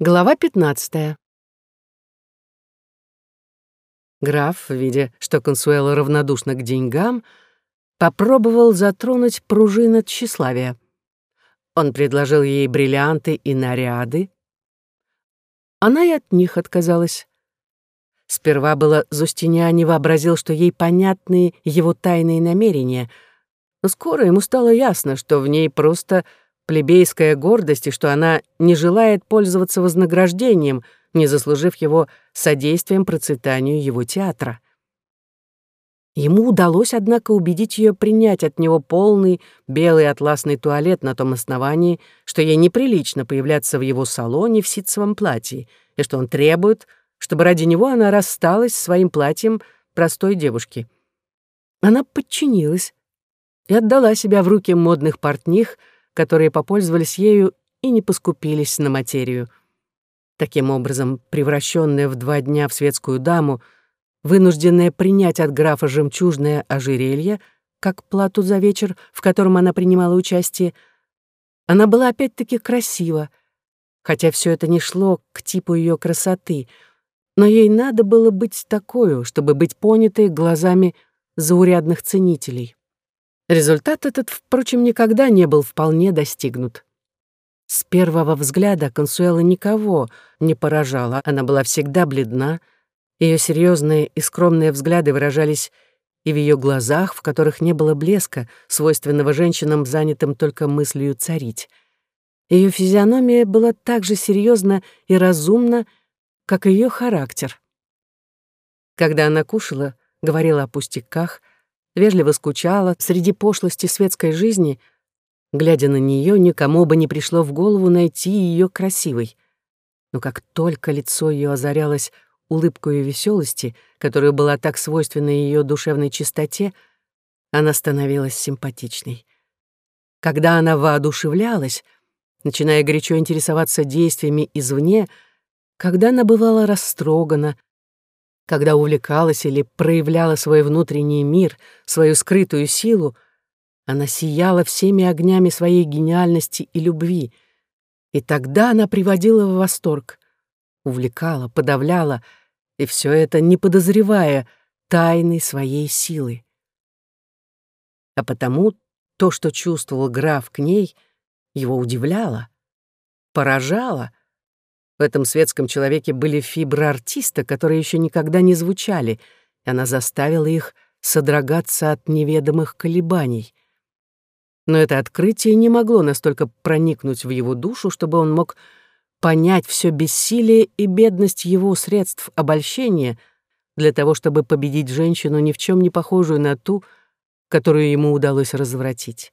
Глава 15. Граф, видя, что Консуэла равнодушна к деньгам, попробовал затронуть пружины тщеславия. Он предложил ей бриллианты и наряды. Она и от них отказалась. Сперва было Зустиняне вообразил, что ей понятны его тайные намерения, но скоро ему стало ясно, что в ней просто плебейская гордость и что она не желает пользоваться вознаграждением, не заслужив его содействием процветанию его театра. Ему удалось, однако, убедить ее принять от него полный белый атласный туалет на том основании, что ей неприлично появляться в его салоне в ситцевом платье, и что он требует, чтобы ради него она рассталась с своим платьем простой девушки. Она подчинилась и отдала себя в руки модных портних, которые попользовались ею и не поскупились на материю. Таким образом, превращенная в два дня в светскую даму, вынужденная принять от графа жемчужное ожерелье, как плату за вечер, в котором она принимала участие, она была опять-таки красива, хотя все это не шло к типу ее красоты, но ей надо было быть такой, чтобы быть понятой глазами заурядных ценителей. Результат этот, впрочем, никогда не был вполне достигнут. С первого взгляда Консуэла никого не поражала, она была всегда бледна, ее серьезные и скромные взгляды выражались и в ее глазах, в которых не было блеска, свойственного женщинам, занятым только мыслью царить. Ее физиономия была так же серьезна и разумна, как и ее характер. Когда она кушала, говорила о пустяках, вежливо скучала среди пошлости светской жизни, глядя на нее, никому бы не пришло в голову найти ее красивой. Но как только лицо ее озарялось улыбкой веселости, которая была так свойственна ее душевной чистоте, она становилась симпатичной. Когда она воодушевлялась, начиная горячо интересоваться действиями извне, когда она бывала растрогана, когда увлекалась или проявляла свой внутренний мир, свою скрытую силу, она сияла всеми огнями своей гениальности и любви, и тогда она приводила в восторг, увлекала, подавляла, и все это не подозревая тайны своей силы. А потому то, что чувствовал граф к ней, его удивляло, поражало — в этом светском человеке были фибры артиста, которые еще никогда не звучали, и она заставила их содрогаться от неведомых колебаний. Но это открытие не могло настолько проникнуть в его душу, чтобы он мог понять все бессилие и бедность его средств обольщения для того, чтобы победить женщину, ни в чем не похожую на ту, которую ему удалось развратить.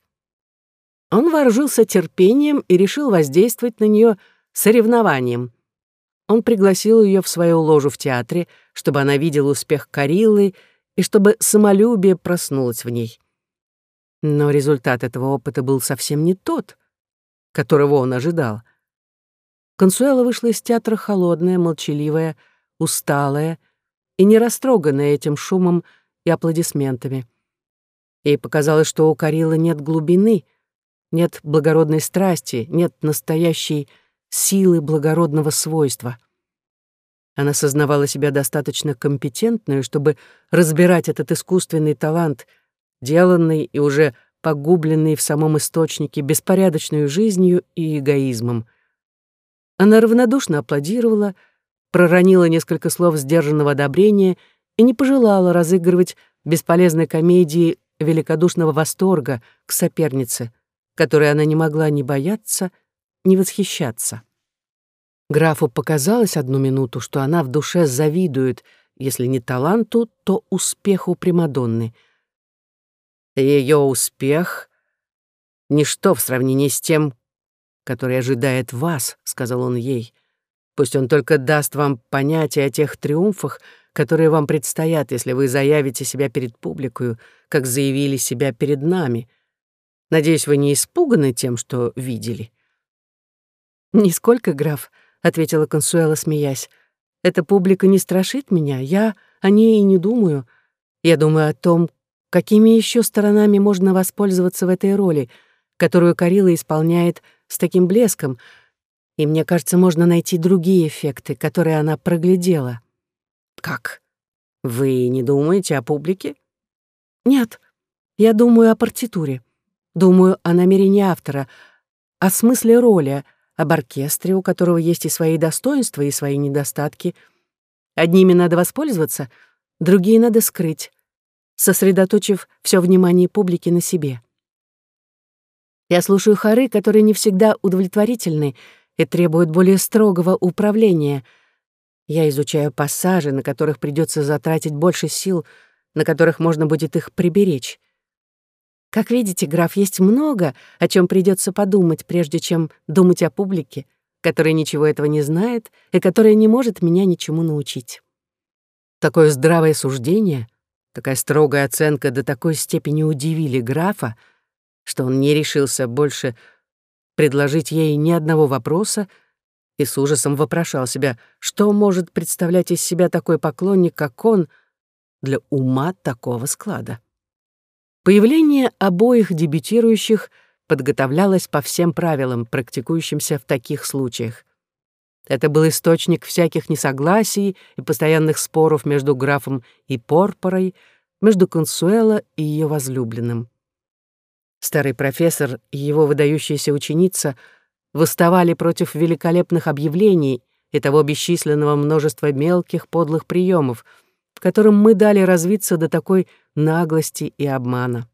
Он вооружился терпением и решил воздействовать на нее соревнованием. Он пригласил ее в свою ложу в театре, чтобы она видела успех Кариллы и чтобы самолюбие проснулось в ней. Но результат этого опыта был совсем не тот, которого он ожидал. Консуэла вышла из театра холодная, молчаливая, усталая и не растроганная этим шумом и аплодисментами. Ей показалось, что у Карилы нет глубины, нет благородной страсти, нет настоящей силы благородного свойства. Она сознавала себя достаточно компетентной, чтобы разбирать этот искусственный талант, деланный и уже погубленный в самом источнике беспорядочной жизнью и эгоизмом. Она равнодушно аплодировала, проронила несколько слов сдержанного одобрения и не пожелала разыгрывать бесполезной комедии великодушного восторга к сопернице, которой она не могла ни бояться, ни восхищаться. Графу показалось одну минуту, что она в душе завидует, если не таланту, то успеху Примадонны. Ее успех — ничто в сравнении с тем, который ожидает вас, — сказал он ей. Пусть он только даст вам понятие о тех триумфах, которые вам предстоят, если вы заявите себя перед публикою, как заявили себя перед нами. Надеюсь, вы не испуганы тем, что видели. «Нисколько, граф», — ответила Консуэла, смеясь. «Эта публика не страшит меня, я о ней и не думаю. Я думаю о том, какими еще сторонами можно воспользоваться в этой роли, которую Карила исполняет с таким блеском. И мне кажется, можно найти другие эффекты, которые она проглядела. Как? Вы не думаете о публике? Нет, я думаю о партитуре. Думаю о намерении автора, о смысле роли, об оркестре, у которого есть и свои достоинства, и свои недостатки. Одними надо воспользоваться, другие надо скрыть, сосредоточив все внимание публики на себе. Я слушаю хоры, которые не всегда удовлетворительны и требуют более строгого управления. Я изучаю пассажи, на которых придется затратить больше сил, на которых можно будет их приберечь. Как видите, граф, есть много, о чем придется подумать, прежде чем думать о публике, которая ничего этого не знает и которая не может меня ничему научить. Такое здравое суждение, такая строгая оценка до такой степени удивили графа, что он не решился больше предложить ей ни одного вопроса и с ужасом вопрошал себя, что может представлять из себя такой поклонник, как он, для ума такого склада. Появление обоих дебютирующих подготовлялось по всем правилам, практикующимся в таких случаях. Это был источник всяких несогласий и постоянных споров между графом и Порпорой, между Консуэло и ее возлюбленным. Старый профессор и его выдающаяся ученица восставали против великолепных объявлений и того бесчисленного множества мелких подлых приемов, которым мы дали развиться до такой наглости и обмана.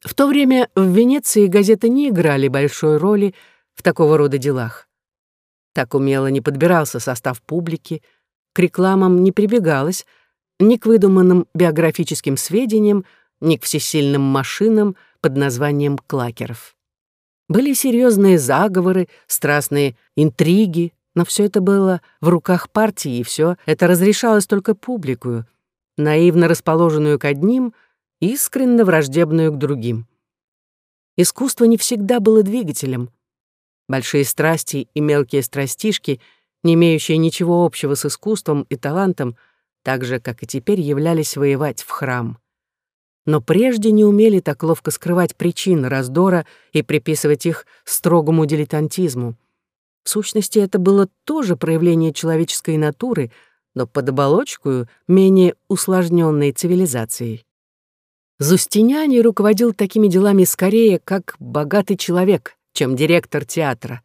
В то время в Венеции газеты не играли большой роли в такого рода делах. Так умело не подбирался состав публики, к рекламам не прибегалось, ни к выдуманным биографическим сведениям, ни к всесильным машинам под названием клакеров. Были серьезные заговоры, страстные интриги, но все это было в руках партии, и все это разрешалось только публикую — наивно расположенную к одним, искренне враждебную к другим. Искусство не всегда было двигателем. Большие страсти и мелкие страстишки, не имеющие ничего общего с искусством и талантом, так же, как и теперь, являлись воевать в храм. Но прежде не умели так ловко скрывать причины раздора и приписывать их строгому дилетантизму. В сущности, это было тоже проявление человеческой натуры — но под оболочку менее усложненной цивилизацией. Зустиняни руководил такими делами скорее как богатый человек, чем директор театра.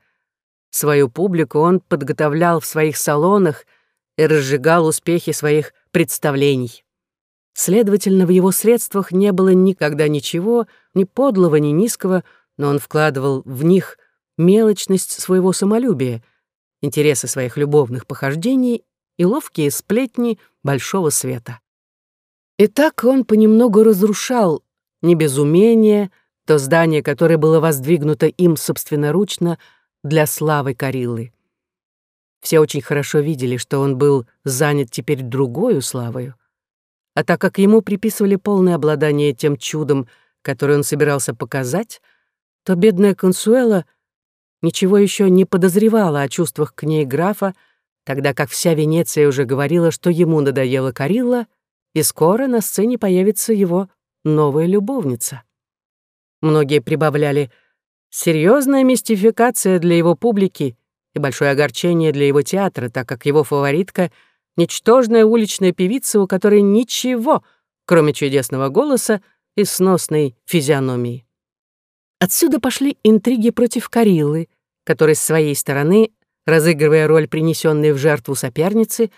Свою публику он подготовлял в своих салонах и разжигал успехи своих представлений. Следовательно, в его средствах не было никогда ничего, ни подлого, ни низкого, но он вкладывал в них мелочность своего самолюбия, интересы своих любовных похождений и ловкие сплетни большого света. И так он понемногу разрушал, не без умения, то здание, которое было воздвигнуто им собственноручно для славы Кариллы. Все очень хорошо видели, что он был занят теперь другою славою. А так как ему приписывали полное обладание тем чудом, которое он собирался показать, то бедная Консуэла ничего еще не подозревала о чувствах к ней графа, тогда как вся Венеция уже говорила, что ему надоела Карилла, и скоро на сцене появится его новая любовница. Многие прибавляли «серьезная мистификация для его публики и большое огорчение для его театра, так как его фаворитка — ничтожная уличная певица, у которой ничего, кроме чудесного голоса и сносной физиономии». Отсюда пошли интриги против Кариллы, который с своей стороны разыгрывая роль принесенной в жертву соперницы,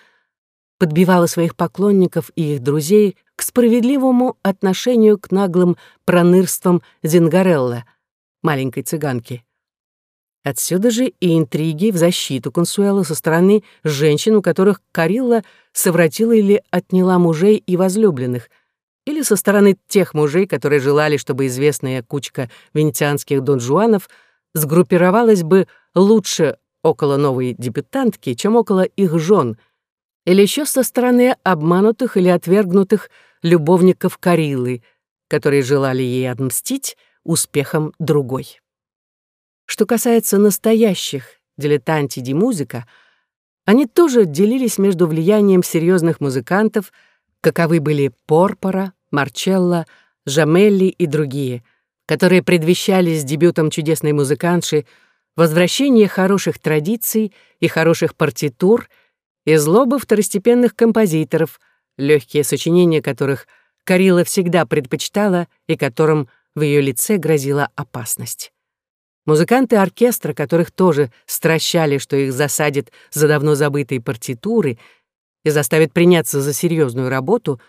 подбивала своих поклонников и их друзей к справедливому отношению к наглым пронырствам Зингарелла, маленькой цыганки. Отсюда же и интриги в защиту Консуэла со стороны женщин, у которых Карилла совратила или отняла мужей и возлюбленных, или со стороны тех мужей, которые желали, чтобы известная кучка венецианских донжуанов сгруппировалась бы лучше около новой дебютантки, чем около их жен, или еще со стороны обманутых или отвергнутых любовников Карилы, которые желали ей отмстить успехом другой. Что касается настоящих дилетанти ди музыка, они тоже делились между влиянием серьезных музыкантов, каковы были Порпора, Марчелло, Жамелли и другие, которые предвещали с дебютом чудесной музыкантши возвращение хороших традиций и хороших партитур и злобы второстепенных композиторов, легкие сочинения которых Карила всегда предпочитала и которым в ее лице грозила опасность. Музыканты оркестра, которых тоже стращали, что их засадят за давно забытые партитуры и заставят приняться за серьезную работу,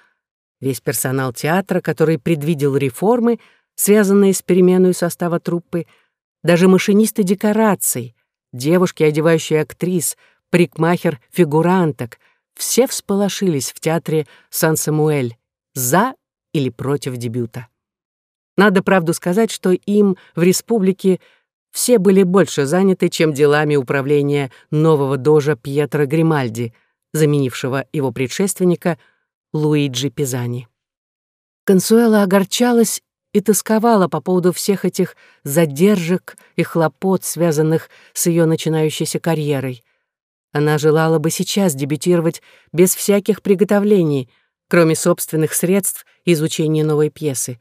весь персонал театра, который предвидел реформы, связанные с переменой состава труппы, даже машинисты декораций, девушки, одевающие актрис, парикмахер, фигуранток, все всполошились в театре Сан-Самуэль за или против дебюта. Надо правду сказать, что им в республике все были больше заняты, чем делами управления нового дожа Пьетро Гримальди, заменившего его предшественника Луиджи Пизани. Консуэла огорчалась и тосковала по поводу всех этих задержек и хлопот, связанных с ее начинающейся карьерой. Она желала бы сейчас дебютировать без всяких приготовлений, кроме собственных средств изучения новой пьесы.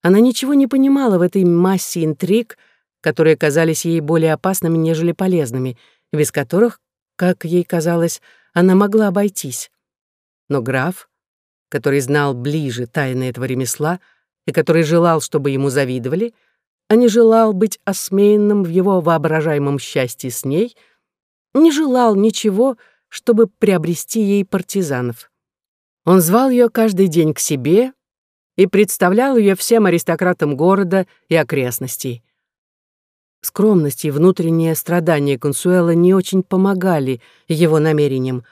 Она ничего не понимала в этой массе интриг, которые казались ей более опасными, нежели полезными, без которых, как ей казалось, она могла обойтись. Но граф, который знал ближе тайны этого ремесла и который желал, чтобы ему завидовали, а не желал быть осмеянным в его воображаемом счастье с ней, не желал ничего, чтобы приобрести ей партизанов. Он звал ее каждый день к себе и представлял ее всем аристократам города и окрестностей. Скромность и внутреннее страдание Консуэла не очень помогали его намерениям,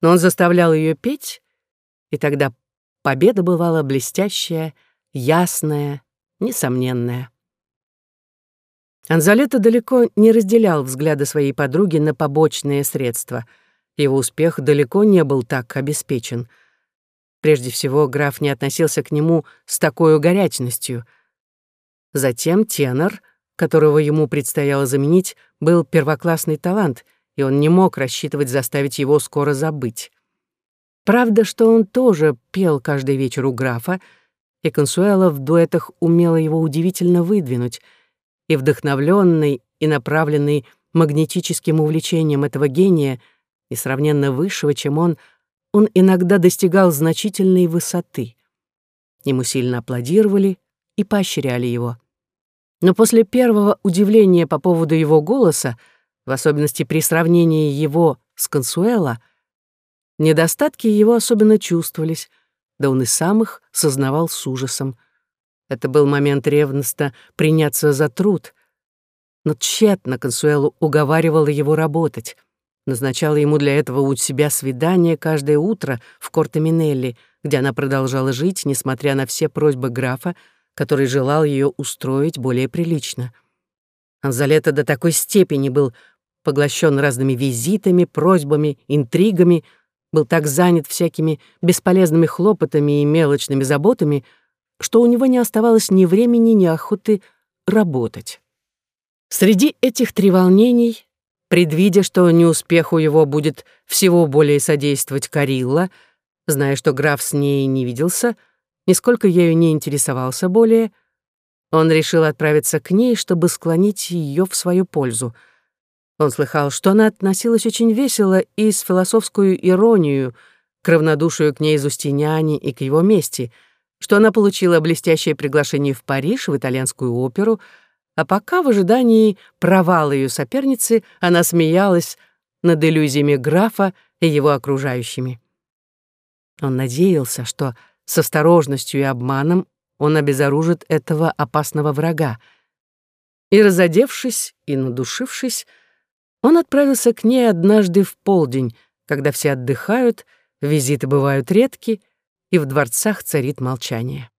но он заставлял ее петь, и тогда победа бывала блестящая, ясная, несомненная. Анзалета далеко не разделял взгляды своей подруги на побочные средства. Его успех далеко не был так обеспечен. Прежде всего, граф не относился к нему с такой горячностью. Затем тенор — которого ему предстояло заменить, был первоклассный талант, и он не мог рассчитывать заставить его скоро забыть. Правда, что он тоже пел каждый вечер у графа, и Консуэла в дуэтах умела его удивительно выдвинуть, и вдохновленный и направленный магнетическим увлечением этого гения, несравненно высшего, чем он, он иногда достигал значительной высоты. Ему сильно аплодировали и поощряли его. Но после первого удивления по поводу его голоса, в особенности при сравнении его с Консуэла, недостатки его особенно чувствовались, да он и сам их сознавал с ужасом. Это был момент ревностно приняться за труд. Но тщетно Консуэлу уговаривала его работать, назначала ему для этого у себя свидание каждое утро в Корте-Минелли, где она продолжала жить, несмотря на все просьбы графа, который желал ее устроить более прилично. Анзалета до такой степени был поглощен разными визитами, просьбами, интригами, был так занят всякими бесполезными хлопотами и мелочными заботами, что у него не оставалось ни времени, ни охоты работать. Среди этих треволнений, предвидя, что неуспеху его будет всего более содействовать Карилла, зная, что граф с ней не виделся, — нисколько ею не интересовался более, он решил отправиться к ней, чтобы склонить ее в свою пользу. Он слыхал, что она относилась очень весело и с философскую иронию к равнодушию к ней Зустиняне и к его мести, что она получила блестящее приглашение в Париж, в итальянскую оперу, а пока в ожидании провала ее соперницы она смеялась над иллюзиями графа и его окружающими. Он надеялся, что с осторожностью и обманом он обезоружит этого опасного врага. И, разодевшись и надушившись, он отправился к ней однажды в полдень, когда все отдыхают, визиты бывают редки, и в дворцах царит молчание.